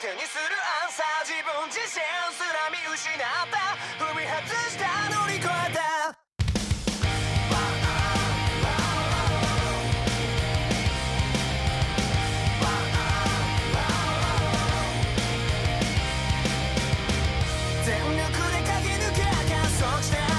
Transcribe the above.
手にするアンサー自分自身すら見失った踏み外した乗り越えた。全力で駆け抜け約束して。